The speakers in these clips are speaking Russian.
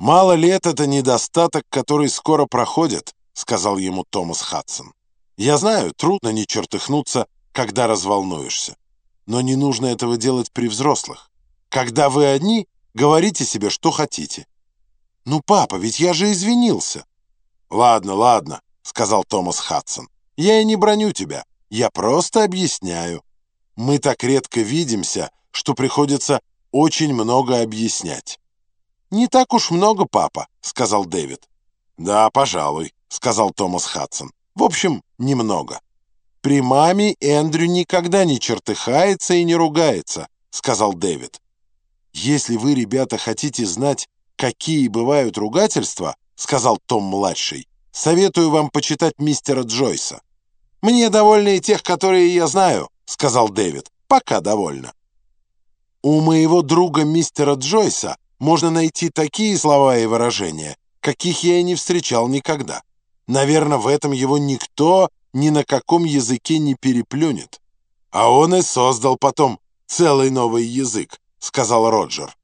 «Мало лет — это недостаток, который скоро проходит», — сказал ему Томас Хадсон. «Я знаю, трудно не чертыхнуться, когда разволнуешься. Но не нужно этого делать при взрослых. Когда вы одни, говорите себе, что хотите». «Ну, папа, ведь я же извинился». «Ладно, ладно», — сказал Томас Хадсон. «Я и не броню тебя, я просто объясняю. Мы так редко видимся, что приходится очень много объяснять». «Не так уж много, папа», — сказал Дэвид. «Да, пожалуй», — сказал Томас Хадсон. «В общем, немного». «При маме Эндрю никогда не чертыхается и не ругается», — сказал Дэвид. «Если вы, ребята, хотите знать, какие бывают ругательства», — сказал Том-младший, «советую вам почитать мистера Джойса». «Мне довольны и тех, которые я знаю», — сказал Дэвид. «Пока довольно». «У моего друга мистера Джойса можно найти такие слова и выражения, каких я и не встречал никогда. Наверное, в этом его никто ни на каком языке не переплюнет. А он и создал потом целый новый язык, сказал Роджер.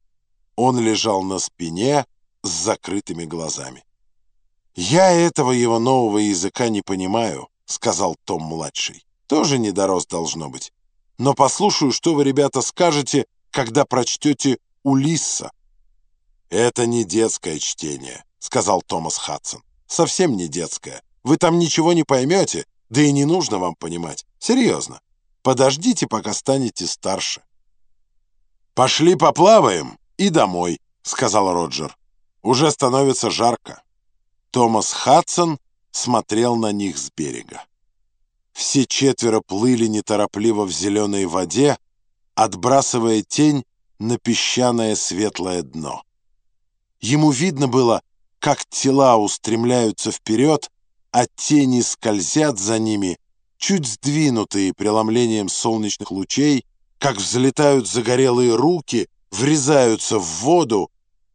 Он лежал на спине с закрытыми глазами. «Я этого его нового языка не понимаю», — сказал Том-младший. «Тоже не дорос должно быть. Но послушаю, что вы, ребята, скажете, когда прочтете Улисса. «Это не детское чтение», — сказал Томас Хадсон. «Совсем не детское. Вы там ничего не поймете, да и не нужно вам понимать. Серьезно. Подождите, пока станете старше». «Пошли поплаваем и домой», — сказал Роджер. «Уже становится жарко». Томас Хадсон смотрел на них с берега. Все четверо плыли неторопливо в зеленой воде, отбрасывая тень на песчаное светлое дно. Ему видно было, как тела устремляются вперед, а тени скользят за ними, чуть сдвинутые преломлением солнечных лучей, как взлетают загорелые руки, врезаются в воду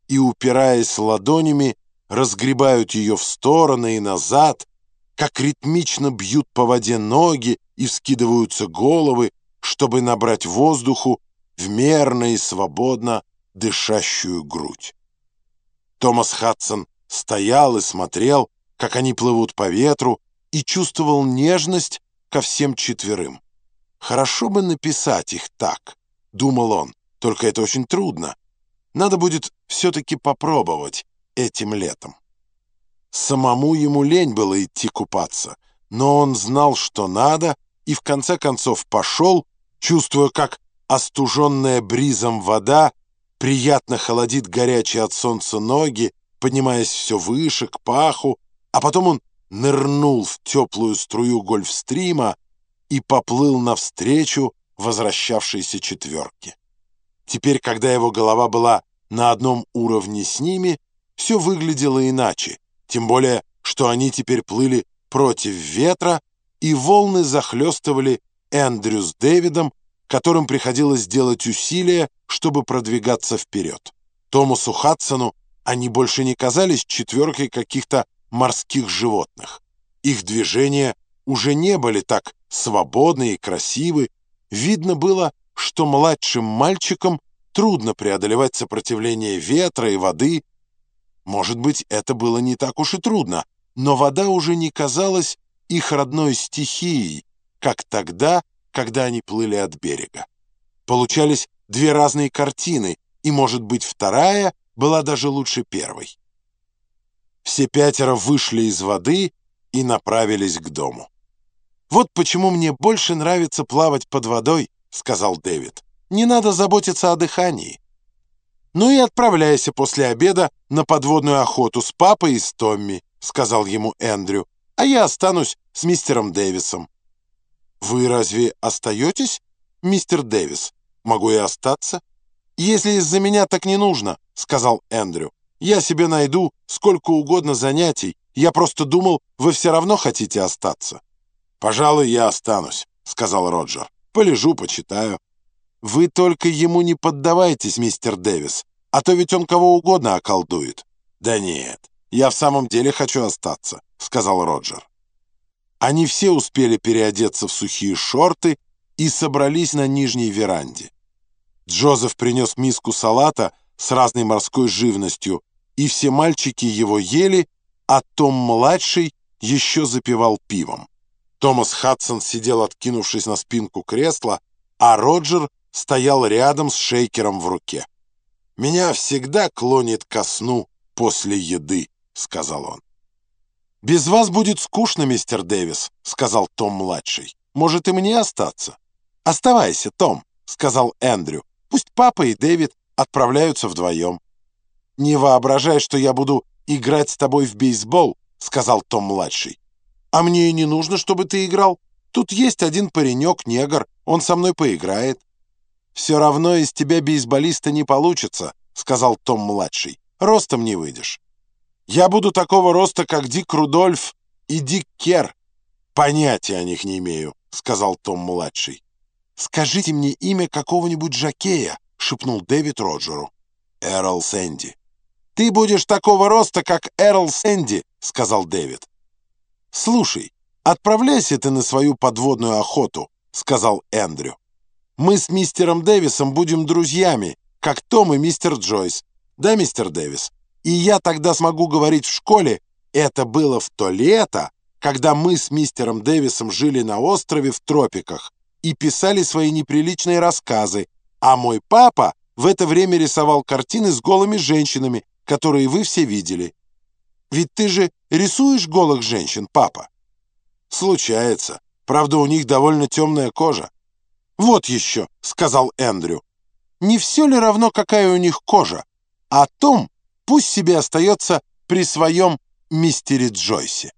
и, упираясь ладонями, разгребают ее в стороны и назад, как ритмично бьют по воде ноги и вскидываются головы, чтобы набрать воздуху в мерно и свободно дышащую грудь. Томас Хадсон стоял и смотрел, как они плывут по ветру, и чувствовал нежность ко всем четверым. «Хорошо бы написать их так», — думал он, — «только это очень трудно. Надо будет все-таки попробовать этим летом». Самому ему лень было идти купаться, но он знал, что надо, и в конце концов пошел, чувствуя, как остуженная бризом вода приятно холодит горячие от солнца ноги, поднимаясь все выше, к паху, а потом он нырнул в теплую струю гольфстрима и поплыл навстречу возвращавшейся четверке. Теперь, когда его голова была на одном уровне с ними, все выглядело иначе, тем более, что они теперь плыли против ветра, и волны захлестывали Эндрю с Дэвидом, которым приходилось делать усилия, чтобы продвигаться вперед. Томасу Хадсону они больше не казались четверкой каких-то морских животных. Их движения уже не были так свободны и красивы. Видно было, что младшим мальчикам трудно преодолевать сопротивление ветра и воды. Может быть, это было не так уж и трудно, но вода уже не казалась их родной стихией, как тогда, когда они плыли от берега. Получались две разные картины, и, может быть, вторая была даже лучше первой. Все пятеро вышли из воды и направились к дому. «Вот почему мне больше нравится плавать под водой», — сказал Дэвид. «Не надо заботиться о дыхании». «Ну и отправляйся после обеда на подводную охоту с папой и с Томми», — сказал ему Эндрю, «а я останусь с мистером Дэвисом». «Вы разве остаетесь, мистер Дэвис? Могу я остаться?» «Если из-за меня так не нужно», — сказал Эндрю. «Я себе найду сколько угодно занятий. Я просто думал, вы все равно хотите остаться». «Пожалуй, я останусь», — сказал Роджер. «Полежу, почитаю». «Вы только ему не поддавайтесь, мистер Дэвис, а то ведь он кого угодно околдует». «Да нет, я в самом деле хочу остаться», — сказал Роджер. Они все успели переодеться в сухие шорты и собрались на нижней веранде. Джозеф принес миску салата с разной морской живностью, и все мальчики его ели, а Том-младший еще запивал пивом. Томас Хадсон сидел, откинувшись на спинку кресла, а Роджер стоял рядом с шейкером в руке. «Меня всегда клонит ко сну после еды», — сказал он. «Без вас будет скучно, мистер Дэвис», — сказал Том-младший. «Может, и мне остаться?» «Оставайся, Том», — сказал Эндрю. «Пусть папа и Дэвид отправляются вдвоем». «Не воображай, что я буду играть с тобой в бейсбол», — сказал Том-младший. «А мне и не нужно, чтобы ты играл. Тут есть один паренек-негр, он со мной поиграет». «Все равно из тебя бейсболиста не получится», — сказал Том-младший. «Ростом не выйдешь». «Я буду такого роста, как Дик Рудольф и Дик Кер». «Понятия о них не имею», — сказал Том-младший. «Скажите мне имя какого-нибудь жакея», — шепнул Дэвид Роджеру. «Эрл Сэнди». «Ты будешь такого роста, как Эрл Сэнди», — сказал Дэвид. «Слушай, отправляйся ты на свою подводную охоту», — сказал Эндрю. «Мы с мистером Дэвисом будем друзьями, как Том и мистер Джойс. Да, мистер Дэвис? И я тогда смогу говорить в школе, это было в то лето, когда мы с мистером Дэвисом жили на острове в тропиках и писали свои неприличные рассказы, а мой папа в это время рисовал картины с голыми женщинами, которые вы все видели. Ведь ты же рисуешь голых женщин, папа? Случается. Правда, у них довольно темная кожа. Вот еще, сказал Эндрю. Не все ли равно, какая у них кожа? А Том пусть себе остается при своем мистере Джойсе.